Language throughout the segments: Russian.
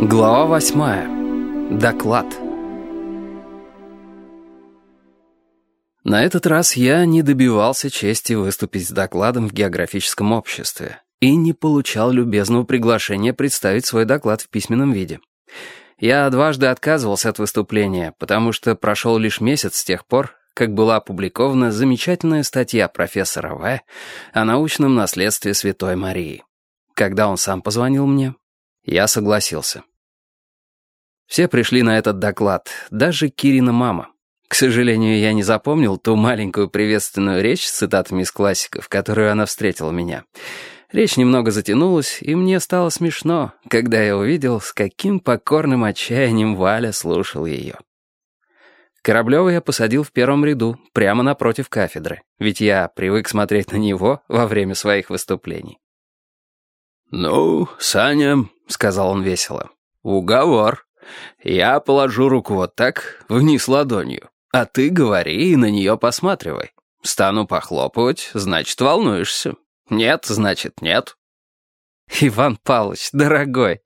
Глава восьмая. Доклад. На этот раз я не добивался чести выступить с докладом в географическом обществе и не получал любезного приглашения представить свой доклад в письменном виде. Я дважды отказывался от выступления, потому что прошел лишь месяц с тех пор, как была опубликована замечательная статья профессора В. о научном наследстве Святой Марии. Когда он сам позвонил мне, я согласился. Все пришли на этот доклад, даже Кирина мама. К сожалению, я не запомнил ту маленькую приветственную речь с цитатами из классиков, которую она встретила меня. Речь немного затянулась, и мне стало смешно, когда я увидел, с каким покорным отчаянием Валя слушал ее. Кораблева я посадил в первом ряду, прямо напротив кафедры, ведь я привык смотреть на него во время своих выступлений. «Ну, Саня», — сказал он весело, — «уговор». Я положу руку вот так, вниз ладонью, а ты говори и на нее посматривай. Стану похлопывать, значит, волнуешься. Нет, значит, нет. Иван Павлович, дорогой.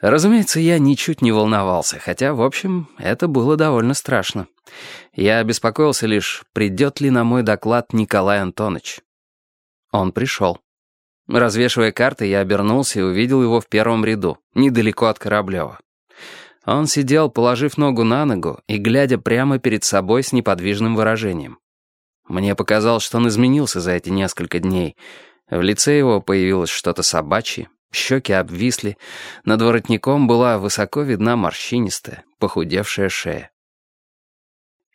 Разумеется, я ничуть не волновался, хотя, в общем, это было довольно страшно. Я беспокоился лишь, придет ли на мой доклад Николай Антонович. Он пришел. Развешивая карты, я обернулся и увидел его в первом ряду, недалеко от Кораблева. Он сидел, положив ногу на ногу и глядя прямо перед собой с неподвижным выражением. Мне показалось, что он изменился за эти несколько дней. В лице его появилось что-то собачье, щеки обвисли, над воротником была высоко видна морщинистая, похудевшая шея.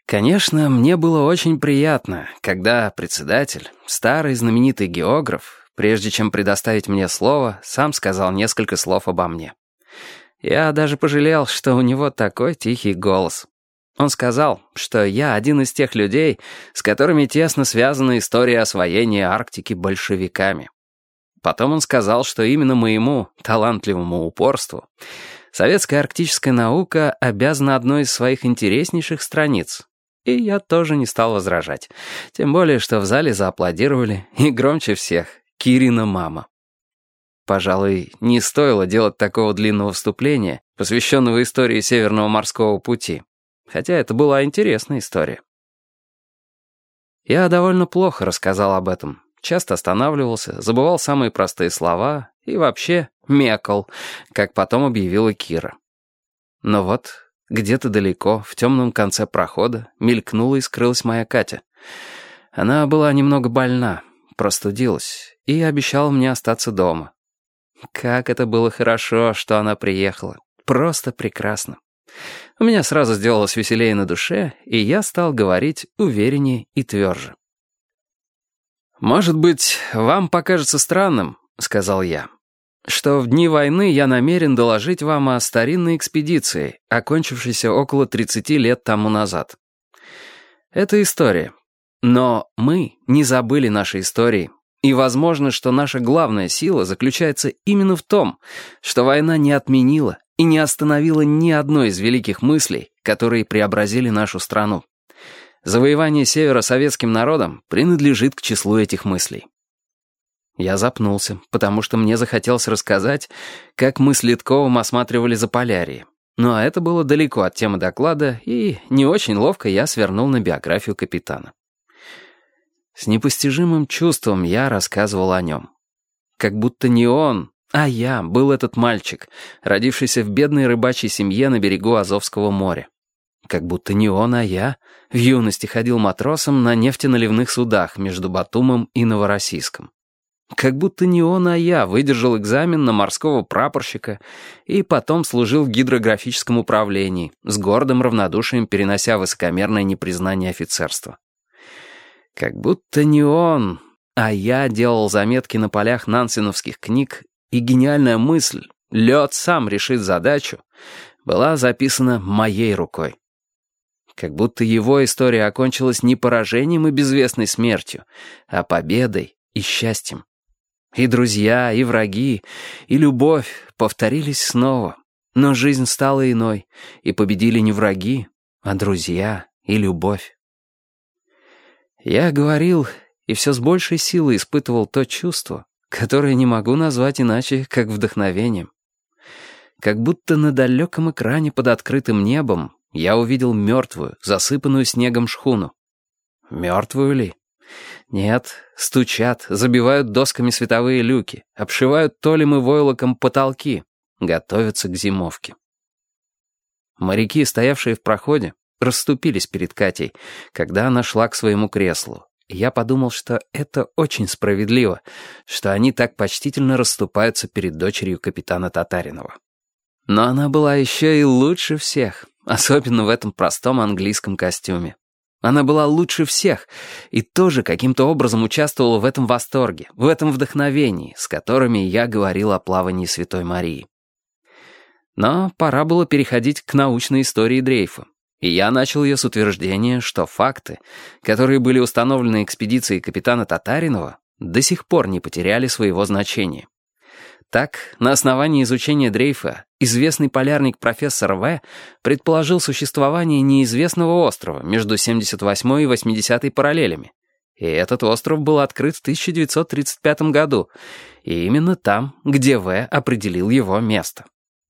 Конечно, мне было очень приятно, когда председатель, старый знаменитый географ, Прежде чем предоставить мне слово, сам сказал несколько слов обо мне. Я даже пожалел, что у него такой тихий голос. Он сказал, что я один из тех людей, с которыми тесно связана история освоения Арктики большевиками. Потом он сказал, что именно моему талантливому упорству советская арктическая наука обязана одной из своих интереснейших страниц. И я тоже не стал возражать. Тем более, что в зале зааплодировали, и громче всех, Кирина мама. Пожалуй, не стоило делать такого длинного вступления, посвященного истории Северного морского пути. Хотя это была интересная история. Я довольно плохо рассказал об этом. Часто останавливался, забывал самые простые слова и вообще мекал, как потом объявила Кира. Но вот где-то далеко, в темном конце прохода, мелькнула и скрылась моя Катя. Она была немного больна, простудилась и обещал мне остаться дома. Как это было хорошо, что она приехала. Просто прекрасно. У меня сразу сделалось веселее на душе, и я стал говорить увереннее и тверже. «Может быть, вам покажется странным», — сказал я, «что в дни войны я намерен доложить вам о старинной экспедиции, окончившейся около 30 лет тому назад. Это история. Но мы не забыли нашей истории, и возможно, что наша главная сила заключается именно в том, что война не отменила и не остановила ни одной из великих мыслей, которые преобразили нашу страну. Завоевание Севера советским народом принадлежит к числу этих мыслей. Я запнулся, потому что мне захотелось рассказать, как мы с Литковым осматривали Заполярье. Но это было далеко от темы доклада, и не очень ловко я свернул на биографию капитана. С непостижимым чувством я рассказывал о нем. Как будто не он, а я был этот мальчик, родившийся в бедной рыбачьей семье на берегу Азовского моря. Как будто не он, а я в юности ходил матросом на нефтеналивных судах между Батумом и Новороссийском. Как будто не он, а я выдержал экзамен на морского прапорщика и потом служил в гидрографическом управлении, с гордым равнодушием перенося высокомерное непризнание офицерства. Как будто не он, а я делал заметки на полях нансеновских книг, и гениальная мысль «Лед сам решит задачу» была записана моей рукой. Как будто его история окончилась не поражением и безвестной смертью, а победой и счастьем. И друзья, и враги, и любовь повторились снова, но жизнь стала иной, и победили не враги, а друзья и любовь. Я говорил и все с большей силой испытывал то чувство, которое не могу назвать иначе, как вдохновением. как будто на далеком экране под открытым небом я увидел мертвую, засыпанную снегом шхуну. Мертвую ли? Нет, стучат, забивают досками световые люки, обшивают толем и войлоком потолки, готовятся к зимовке. Моряки, стоявшие в проходе, расступились перед Катей, когда она шла к своему креслу. я подумал, что это очень справедливо, что они так почтительно расступаются перед дочерью капитана Татаринова. Но она была еще и лучше всех, особенно в этом простом английском костюме. Она была лучше всех и тоже каким-то образом участвовала в этом восторге, в этом вдохновении, с которыми я говорил о плавании Святой Марии. Но пора было переходить к научной истории дрейфа. И я начал ее с утверждения, что факты, которые были установлены экспедицией капитана Татаринова, до сих пор не потеряли своего значения. Так, на основании изучения дрейфа, известный полярник профессор В. предположил существование неизвестного острова между 78 и 80 параллелями. И этот остров был открыт в 1935 году, и именно там, где В. определил его место.